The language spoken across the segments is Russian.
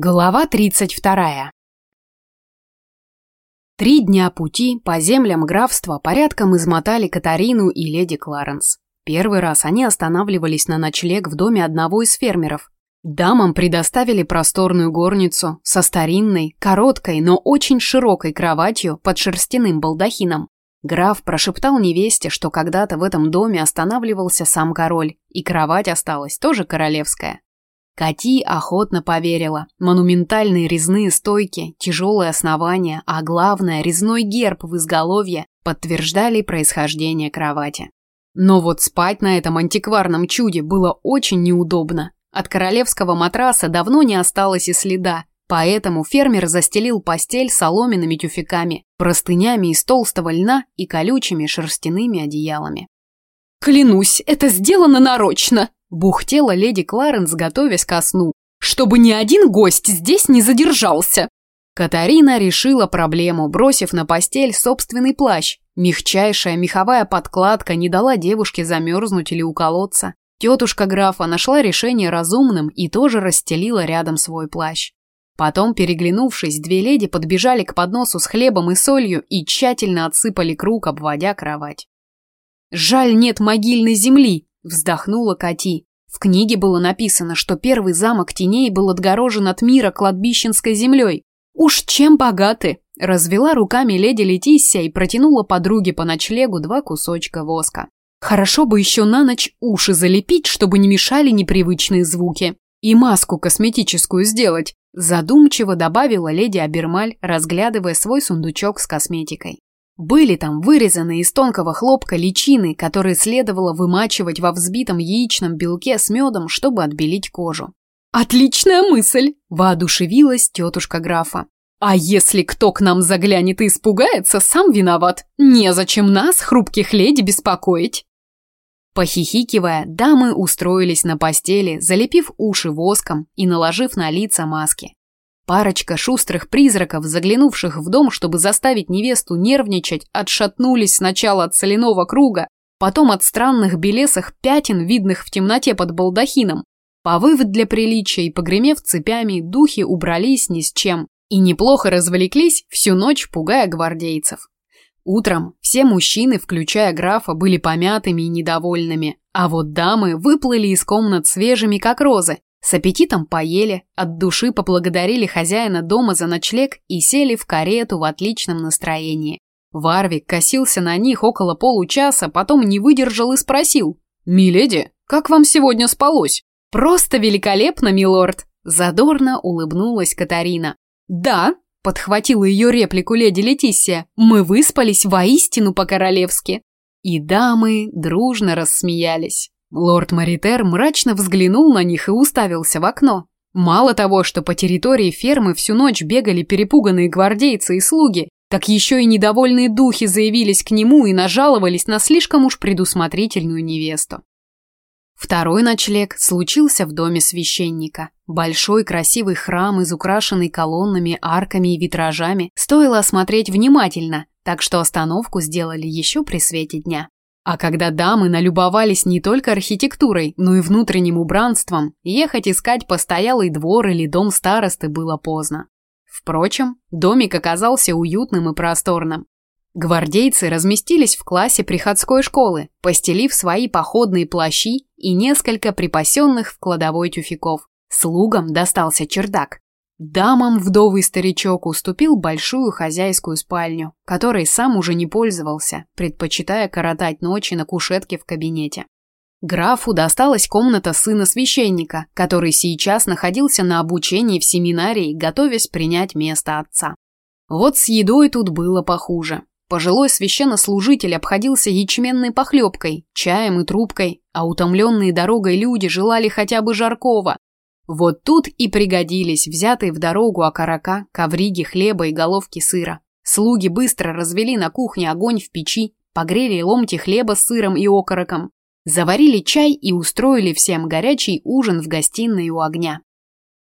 Глава 32. Три дня пути по землям графства порядком измотали Катарину и леди Кларенс. Первый раз они останавливались на ночлег в доме одного из фермеров. Дамам предоставили просторную горницу со старинной, короткой, но очень широкой кроватью под шерстяным балдахином. Граф прошептал невесте, что когда-то в этом доме останавливался сам король, и кровать осталась тоже королевская. Кати охотно поверила. Монументальные резные стойки, тяжелые основания, а главное, резной герб в изголовье подтверждали происхождение кровати. Но вот спать на этом антикварном чуде было очень неудобно. От королевского матраса давно не осталось и следа, поэтому фермер застелил постель соломенными тюфяками, простынями из толстого льна и колючими шерстяными одеялами. «Клянусь, это сделано нарочно!» Бухтела леди Кларенс, готовясь ко сну. «Чтобы ни один гость здесь не задержался!» Катарина решила проблему, бросив на постель собственный плащ. Мягчайшая меховая подкладка не дала девушке замерзнуть или уколоться. Тетушка графа нашла решение разумным и тоже расстелила рядом свой плащ. Потом, переглянувшись, две леди подбежали к подносу с хлебом и солью и тщательно отсыпали круг, обводя кровать. «Жаль, нет могильной земли», Вздохнула Кати. В книге было написано, что первый замок теней был отгорожен от мира кладбищенской землей. Уж чем богаты! Развела руками леди Летиссия и протянула подруге по ночлегу два кусочка воска. Хорошо бы еще на ночь уши залепить, чтобы не мешали непривычные звуки. И маску косметическую сделать, задумчиво добавила леди Абермаль, разглядывая свой сундучок с косметикой. Были там вырезанные из тонкого хлопка личины, которые следовало вымачивать во взбитом яичном белке с медом, чтобы отбелить кожу. «Отличная мысль!» – воодушевилась тетушка графа. «А если кто к нам заглянет и испугается, сам виноват. Незачем нас, хрупких леди, беспокоить!» Похихикивая, дамы устроились на постели, залепив уши воском и наложив на лица маски. Парочка шустрых призраков, заглянувших в дом, чтобы заставить невесту нервничать, отшатнулись сначала от соляного круга, потом от странных белесых пятен, видных в темноте под балдахином. Повыв для приличия и погремев цепями, духи убрались ни с чем и неплохо развлеклись всю ночь, пугая гвардейцев. Утром все мужчины, включая графа, были помятыми и недовольными, а вот дамы выплыли из комнат свежими, как розы, с аппетитом поели, от души поблагодарили хозяина дома за ночлег и сели в карету в отличном настроении. Варвик косился на них около получаса, потом не выдержал и спросил. «Миледи, как вам сегодня спалось?» «Просто великолепно, милорд!» Задорно улыбнулась Катарина. «Да», — подхватила ее реплику леди Летисия, «мы выспались воистину по-королевски». И дамы дружно рассмеялись. Лорд Маритер мрачно взглянул на них и уставился в окно. Мало того, что по территории фермы всю ночь бегали перепуганные гвардейцы и слуги, так еще и недовольные духи заявились к нему и нажаловались на слишком уж предусмотрительную невесту. Второй ночлег случился в доме священника. Большой красивый храм, из украшенный колоннами, арками и витражами, стоило осмотреть внимательно, так что остановку сделали еще при свете дня. А когда дамы налюбовались не только архитектурой, но и внутренним убранством, ехать искать постоялый двор или дом старосты было поздно. Впрочем, домик оказался уютным и просторным. Гвардейцы разместились в классе приходской школы, постелив свои походные плащи и несколько припасенных в кладовой тюфяков. Слугам достался чердак. Дамам вдовый старичок уступил большую хозяйскую спальню, которой сам уже не пользовался, предпочитая коротать ночи на кушетке в кабинете. Графу досталась комната сына священника, который сейчас находился на обучении в семинарии, готовясь принять место отца. Вот с едой тут было похуже. Пожилой священнослужитель обходился ячменной похлебкой, чаем и трубкой, а утомленные дорогой люди желали хотя бы жаркого, вот тут и пригодились взятые в дорогу окорока, ковриги хлеба и головки сыра. Слуги быстро развели на кухне огонь в печи, погрели ломти хлеба с сыром и окороком, заварили чай и устроили всем горячий ужин в гостиной у огня.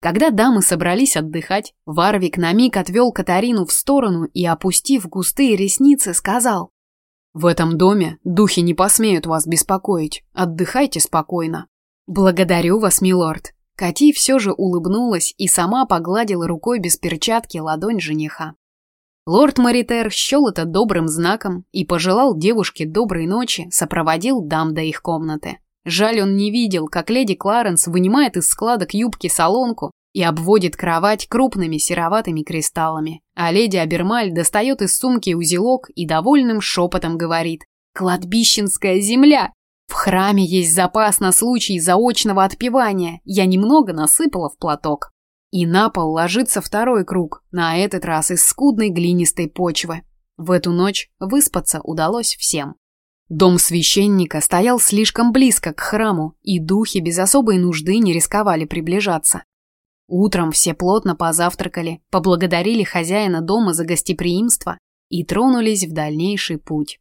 Когда дамы собрались отдыхать, Варвик на миг отвел Катарину в сторону и, опустив густые ресницы, сказал «В этом доме духи не посмеют вас беспокоить, отдыхайте спокойно». «Благодарю вас, милорд», Кати все же улыбнулась и сама погладила рукой без перчатки ладонь жениха. Лорд Маритер счел это добрым знаком и пожелал девушке доброй ночи, сопроводил дам до их комнаты. Жаль, он не видел, как леди Кларенс вынимает из складок юбки солонку и обводит кровать крупными сероватыми кристаллами, а леди Абермаль достает из сумки узелок и довольным шепотом говорит «Кладбищенская земля! В храме есть запас на случай заочного отпевания, я немного насыпала в платок». И на пол ложится второй круг, на этот раз из скудной глинистой почвы. В эту ночь выспаться удалось всем. Дом священника стоял слишком близко к храму, и духи без особой нужды не рисковали приближаться. Утром все плотно позавтракали, поблагодарили хозяина дома за гостеприимство и тронулись в дальнейший путь.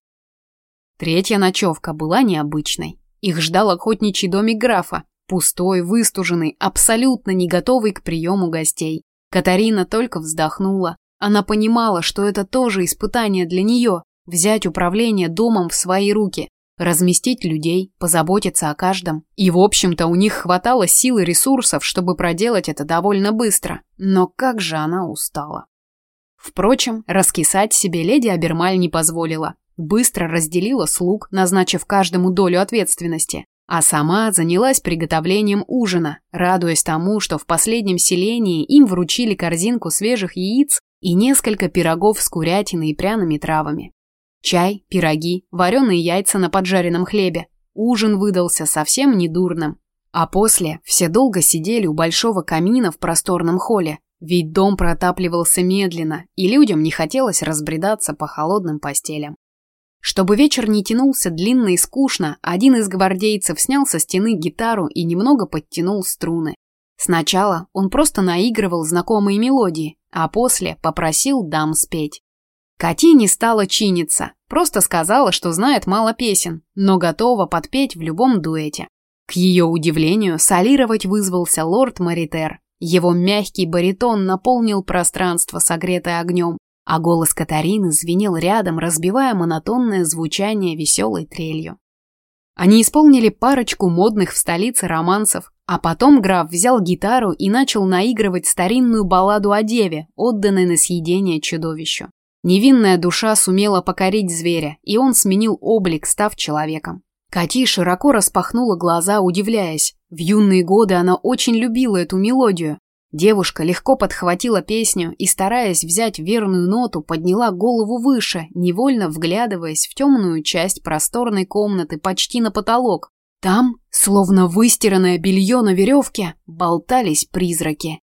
Третья ночевка была необычной. Их ждал охотничий домик графа, пустой, выстуженный, абсолютно не готовый к приему гостей. Катарина только вздохнула. Она понимала, что это тоже испытание для нее, взять управление домом в свои руки, разместить людей, позаботиться о каждом. И, в общем-то, у них хватало сил и ресурсов, чтобы проделать это довольно быстро. Но как же она устала. Впрочем, раскисать себе леди Абермаль не позволила. Быстро разделила слуг, назначив каждому долю ответственности. А сама занялась приготовлением ужина, радуясь тому, что в последнем селении им вручили корзинку свежих яиц и несколько пирогов с курятиной и пряными травами. Чай, пироги, вареные яйца на поджаренном хлебе. Ужин выдался совсем недурным. А после все долго сидели у большого камина в просторном холле, ведь дом протапливался медленно, и людям не хотелось разбредаться по холодным постелям. Чтобы вечер не тянулся длинно и скучно, один из гвардейцев снял со стены гитару и немного подтянул струны. Сначала он просто наигрывал знакомые мелодии, а после попросил дам спеть. Кати не стала чиниться, просто сказала, что знает мало песен, но готова подпеть в любом дуэте. К ее удивлению, солировать вызвался лорд Маритер. Его мягкий баритон наполнил пространство, согретое огнем, а голос Катарины звенел рядом, разбивая монотонное звучание веселой трелью. Они исполнили парочку модных в столице романсов, а потом граф взял гитару и начал наигрывать старинную балладу о деве, отданной на съедение чудовищу. Невинная душа сумела покорить зверя, и он сменил облик, став человеком. Кати широко распахнула глаза, удивляясь. В юные годы она очень любила эту мелодию. Девушка легко подхватила песню и, стараясь взять верную ноту, подняла голову выше, невольно вглядываясь в темную часть просторной комнаты почти на потолок. Там, словно выстиранное белье на веревке, болтались призраки.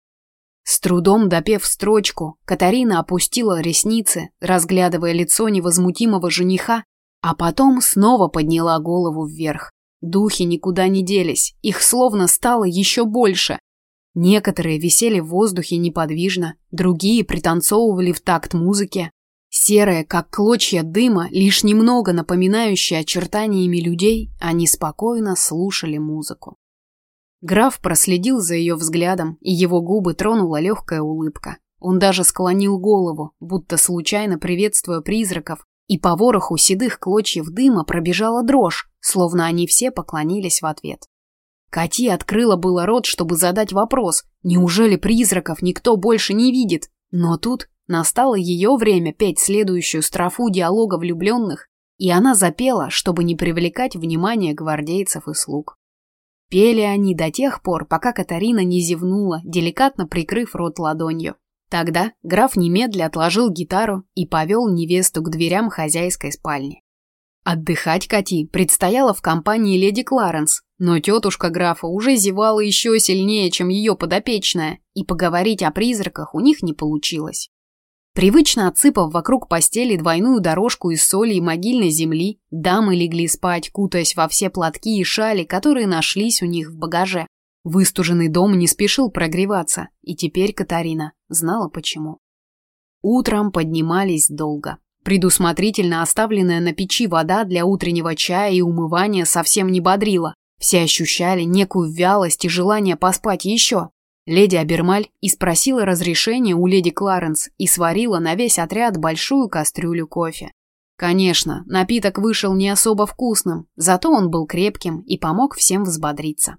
С трудом допев строчку, Катарина опустила ресницы, разглядывая лицо невозмутимого жениха, а потом снова подняла голову вверх. Духи никуда не делись, их словно стало еще больше. Некоторые висели в воздухе неподвижно, другие пританцовывали в такт музыки. Серые, как клочья дыма, лишь немного напоминающие очертаниями людей, они спокойно слушали музыку. Граф проследил за ее взглядом, и его губы тронула легкая улыбка. Он даже склонил голову, будто случайно приветствуя призраков, и по вороху седых клочьев дыма пробежала дрожь, словно они все поклонились в ответ. Кати открыла было рот, чтобы задать вопрос, неужели призраков никто больше не видит? Но тут настало ее время петь следующую строфу диалога влюбленных, и она запела, чтобы не привлекать внимание гвардейцев и слуг. Пели они до тех пор, пока Катарина не зевнула, деликатно прикрыв рот ладонью. Тогда граф немедля отложил гитару и повел невесту к дверям хозяйской спальни. Отдыхать Кати предстояло в компании леди Кларенс, но тетушка графа уже зевала еще сильнее, чем ее подопечная, и поговорить о призраках у них не получилось. Привычно отсыпав вокруг постели двойную дорожку из соли и могильной земли, дамы легли спать, кутаясь во все платки и шали, которые нашлись у них в багаже. Выстуженный дом не спешил прогреваться, и теперь Катарина знала почему. Утром поднимались долго. Предусмотрительно оставленная на печи вода для утреннего чая и умывания совсем не бодрила. Все ощущали некую вялость и желание поспать еще. Леди Абермаль и спросила разрешения у леди Кларенс и сварила на весь отряд большую кастрюлю кофе. Конечно, напиток вышел не особо вкусным, зато он был крепким и помог всем взбодриться.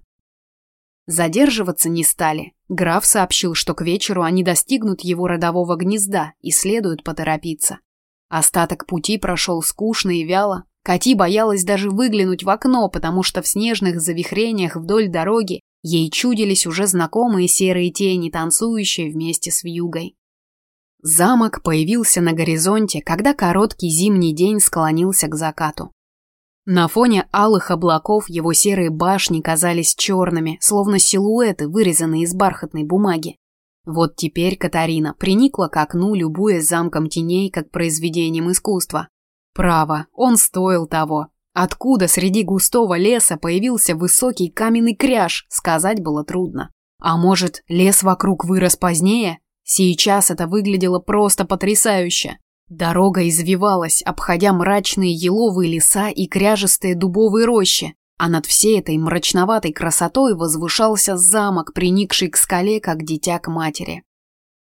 Задерживаться не стали. Граф сообщил, что к вечеру они достигнут его родового гнезда и следует поторопиться. Остаток пути прошел скучно и вяло. Кати боялась даже выглянуть в окно, потому что в снежных завихрениях вдоль дороги ей чудились уже знакомые серые тени, танцующие вместе с вьюгой. Замок появился на горизонте, когда короткий зимний день склонился к закату. На фоне алых облаков его серые башни казались черными, словно силуэты, вырезанные из бархатной бумаги. Вот теперь Катарина приникла к окну, любуя замком теней, как произведением искусства. Право, он стоил того. Откуда среди густого леса появился высокий каменный кряж, сказать было трудно. А может, лес вокруг вырос позднее? Сейчас это выглядело просто потрясающе. Дорога извивалась, обходя мрачные еловые леса и кряжестые дубовые рощи, а над всей этой мрачноватой красотой возвышался замок, приникший к скале, как дитя к матери.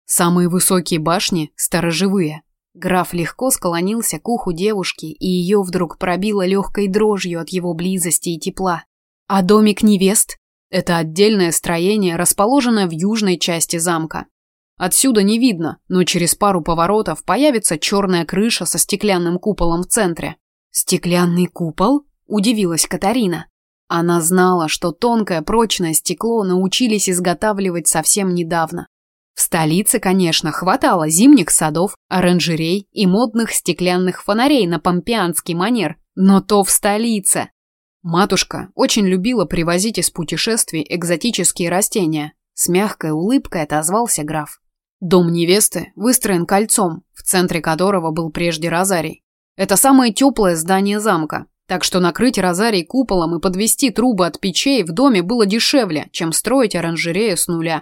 Самые высокие башни – сторожевые. Граф легко склонился к уху девушки, и ее вдруг пробило легкой дрожью от его близости и тепла. А домик невест – это отдельное строение, расположенное в южной части замка. Отсюда не видно, но через пару поворотов появится черная крыша со стеклянным куполом в центре. «Стеклянный купол?» – удивилась Катарина. Она знала, что тонкое прочное стекло научились изготавливать совсем недавно. В столице, конечно, хватало зимних садов, оранжерей и модных стеклянных фонарей на помпеанский манер, но то в столице. Матушка очень любила привозить из путешествий экзотические растения. С мягкой улыбкой отозвался граф. Дом невесты выстроен кольцом, в центре которого был прежде розарий. Это самое теплое здание замка, так что накрыть розарий куполом и подвести трубы от печей в доме было дешевле, чем строить оранжерею с нуля.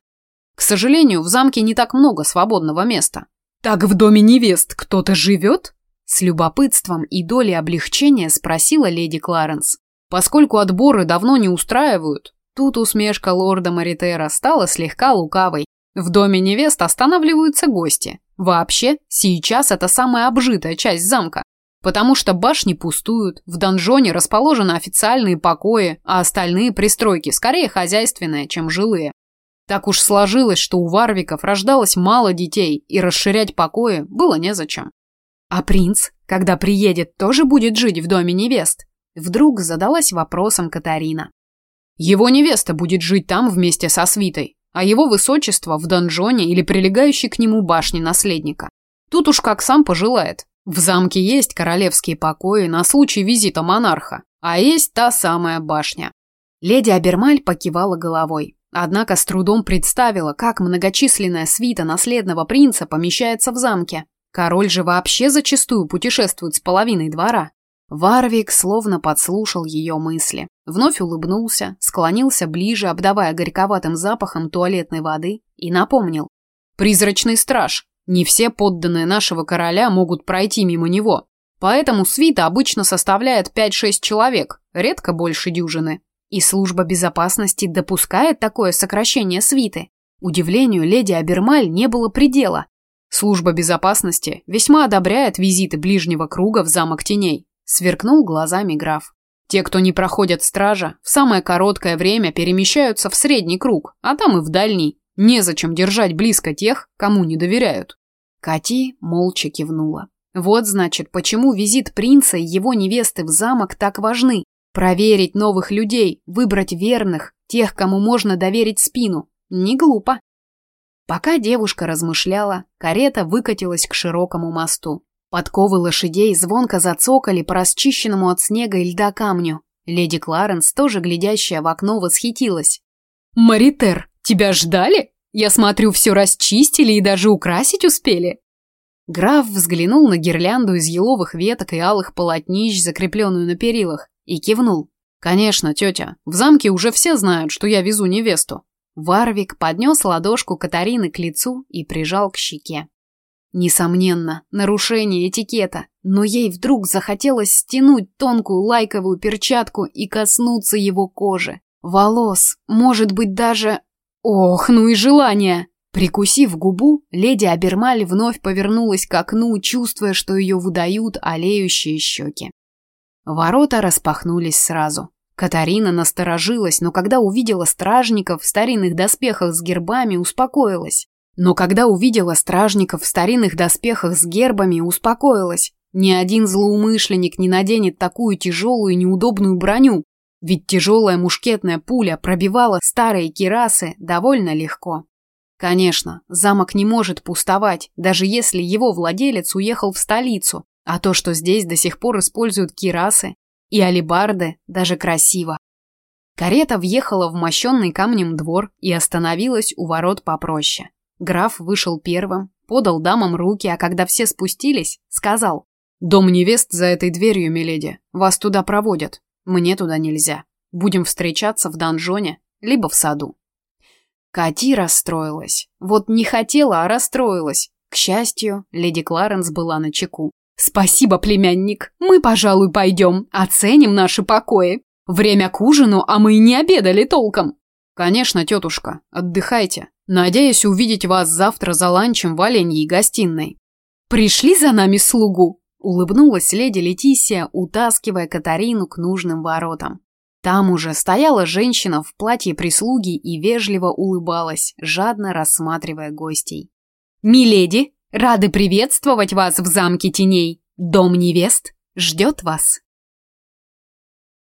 К сожалению, в замке не так много свободного места. «Так в доме невест кто-то живет?» С любопытством и долей облегчения спросила леди Кларенс. Поскольку отборы давно не устраивают, тут усмешка лорда Маритера стала слегка лукавой, в доме невест останавливаются гости. Вообще, сейчас это самая обжитая часть замка. Потому что башни пустуют, в донжоне расположены официальные покои, а остальные пристройки скорее хозяйственные, чем жилые. Так уж сложилось, что у Варвиков рождалось мало детей, и расширять покои было незачем. А принц, когда приедет, тоже будет жить в доме невест? Вдруг задалась вопросом Катарина. Его невеста будет жить там вместе со свитой, а его высочество в донжоне или прилегающей к нему башне наследника. Тут уж как сам пожелает. В замке есть королевские покои на случай визита монарха, а есть та самая башня. Леди Абермаль покивала головой, однако с трудом представила, как многочисленная свита наследного принца помещается в замке. Король же вообще зачастую путешествует с половиной двора. Варвик словно подслушал ее мысли. Вновь улыбнулся, склонился ближе, обдавая горьковатым запахом туалетной воды, и напомнил. «Призрачный страж. Не все подданные нашего короля могут пройти мимо него. Поэтому свита обычно составляет 5-6 человек, редко больше дюжины. И служба безопасности допускает такое сокращение свиты. Удивлению леди Абермаль не было предела. Служба безопасности весьма одобряет визиты ближнего круга в замок теней, Сверкнул глазами граф. Те, кто не проходят стража, в самое короткое время перемещаются в средний круг, а там и в дальний. Незачем держать близко тех, кому не доверяют. Кати молча кивнула. Вот значит, почему визит принца и его невесты в замок так важны. Проверить новых людей, выбрать верных, тех, кому можно доверить спину. Не глупо. Пока девушка размышляла, карета выкатилась к широкому мосту. Подковы лошадей звонко зацокали по расчищенному от снега и льда камню. Леди Кларенс, тоже глядящая в окно, восхитилась. «Маритер, тебя ждали? Я смотрю, все расчистили и даже украсить успели». Граф взглянул на гирлянду из еловых веток и алых полотнищ, закрепленную на перилах, и кивнул. «Конечно, тетя, в замке уже все знают, что я везу невесту». Варвик поднес ладошку Катарины к лицу и прижал к щеке. Несомненно, нарушение этикета, но ей вдруг захотелось стянуть тонкую лайковую перчатку и коснуться его кожи. Волос, может быть даже... Ох, ну и желание! Прикусив губу, леди Абермаль вновь повернулась к окну, чувствуя, что ее выдают олеющие щеки. Ворота распахнулись сразу. Катарина насторожилась, но когда увидела стражников в старинных доспехах с гербами, успокоилась. Но когда увидела стражников в старинных доспехах с гербами, успокоилась. Ни один злоумышленник не наденет такую тяжелую и неудобную броню, ведь тяжелая мушкетная пуля пробивала старые кирасы довольно легко. Конечно, замок не может пустовать, даже если его владелец уехал в столицу, а то, что здесь до сих пор используют кирасы и алибарды, даже красиво. Карета въехала в мощенный камнем двор и остановилась у ворот попроще. Граф вышел первым, подал дамам руки, а когда все спустились, сказал «Дом невест за этой дверью, миледи. Вас туда проводят. Мне туда нельзя. Будем встречаться в донжоне, либо в саду». Кати расстроилась. Вот не хотела, а расстроилась. К счастью, леди Кларенс была на чеку. «Спасибо, племянник. Мы, пожалуй, пойдем. Оценим наши покои. Время к ужину, а мы и не обедали толком». «Конечно, тетушка. Отдыхайте. Надеюсь увидеть вас завтра за ланчем в оленьей гостиной». «Пришли за нами слугу?» – улыбнулась леди Летисия, утаскивая Катарину к нужным воротам. Там уже стояла женщина в платье прислуги и вежливо улыбалась, жадно рассматривая гостей. «Миледи, рады приветствовать вас в замке теней. Дом невест ждет вас».